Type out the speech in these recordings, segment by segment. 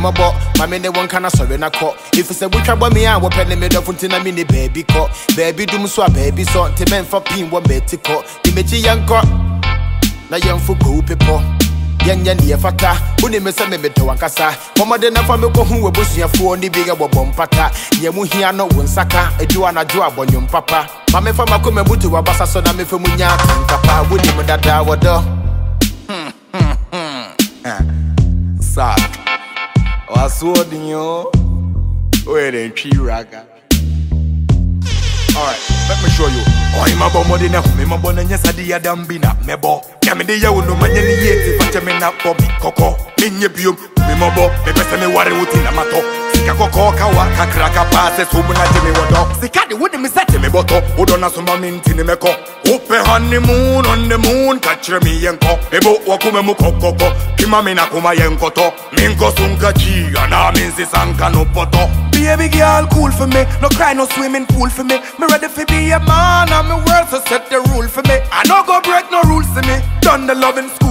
ma hu me mmɔbɔ ma me ne wɔn ka na sɔre na kɔ ɛfi sɛ wotwa bɔ me a wɔpɛ ne me dɔfo nti na me ne baabi kɔ baabi dum so a baabi sɔ nti mɛmfa pin wɔ mɛti kɔ de mekyi yɛnkɔ na yɛmfo kowu pepɔ yɛnyɛ neɛ fata wonim sɛ memedɔ wankasa kɔmmɔde na fa mekɔhu w'abusuafoɔ ne bi yɛ wɔbɔ mpata neɛ mu hia no wo nsaka adwo anadwo abɔnwom papa. Ma mefa makoma butu w'abasa so na mefa mu nya atenkapa wonim dadaa wɔdɔ Wasuodin yo. Where they tree raga. Alright, let me show you. Oh, I'm a bomb a home, I'm a bomb and yes, I did a damn bina, mebo. Yami de yawu no man any yet, but I'm in a bobby, coco. Minye bium, me mobo, me pesa me worry with in a mato. Sika koko kawa kakraka pase sumu na jimi wado. Sika di wudi mi sete me boto. Udona sumba minti ni meko. Upe honeymoon on the moon, kachire mi yenko. Ebo wakume mu kokoko. Kima mina kuma yenko to. Minko sunka chi, ana minsi sanka no poto. Baby girl, cool for me. No cry, no swimming pool for me. Me ready for be a man, and me world so set the rule for me. I no go break no rules for me. Done the love in school.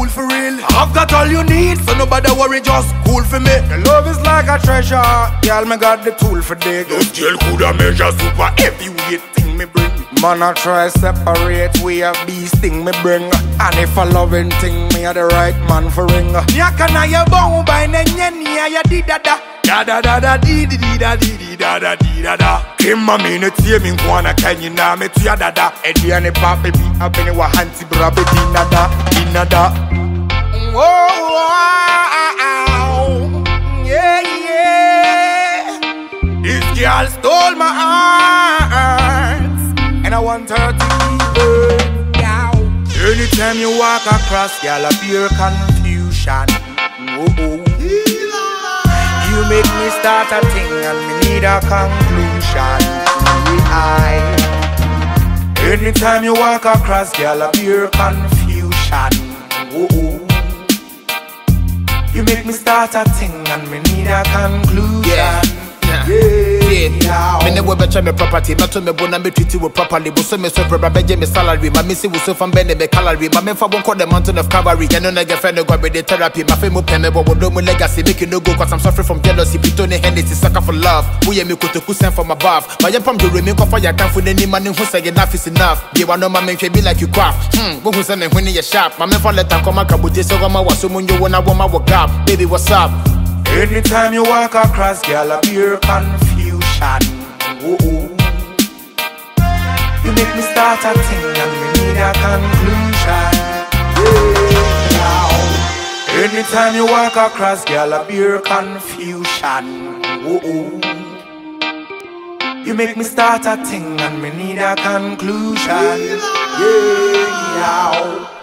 I've got all you need, so nobody worry, just cool for me. The love is like a treasure, girl. Me got the tool for dig. Those girl coulda measure super heavyweight thing me bring. Man, I try separate we a beast thing me bring. And if a loving thing, me a the right man for ring. Nyakana ya bong by nenye ya di da da. Da da da da di di di da di di da da di da da. Kimma mi ne tie mi nkwana kanyi na me tuya da da. Edi ane pa baby abene wa hanti bra be di na da di na da. Oh, yeah. Anytime you walk across, girl, appear confusion. Oh, oh. You make me start a thing and me need a conclusion. Anytime you walk across, girl, appear confusion. Oh, oh. You make me start a thing and me need a conclusion. Yeah. Yeah. yeah. Me ne wo bɛkyɛ me property mɛto me bo na metwiti wo properly. Bo so me so brɛbra bɛgye me salary. Ma mesi wo so fam bɛne me calorie. Ma memfa wo nkɔ the mountain of cavalry yɛno no gɛfɛ no gɔbede therapy. Ma fe mu pɛ me bɔ wɔdɔ mu legacy. Make no go cause I'm suffering from jealousy. Pito ne Hennessy sucker for love. Woyɛ me kotoku sent from above ma yɛmpam dwore me nkɔfa yɛ atamfo n'anim ma ne ho sɛ enough is enough. Bie wa no ma menhwɛ be like you craft. Hmm wohu sɛ ne ho ne yɛ sharp ma memfa leta nkɔma kabogye sɛ wɔma wɔ so mu nyo wo na wɔma wɔ gap baby what's up Anytime you walk across, girl, appear confusion. Oh, oh. You make me start a thing and we need a conclusion. Yeah. Anytime you walk across, girl, appear confusion. Oh, oh. You make me start a thing and we need a conclusion. Yeah.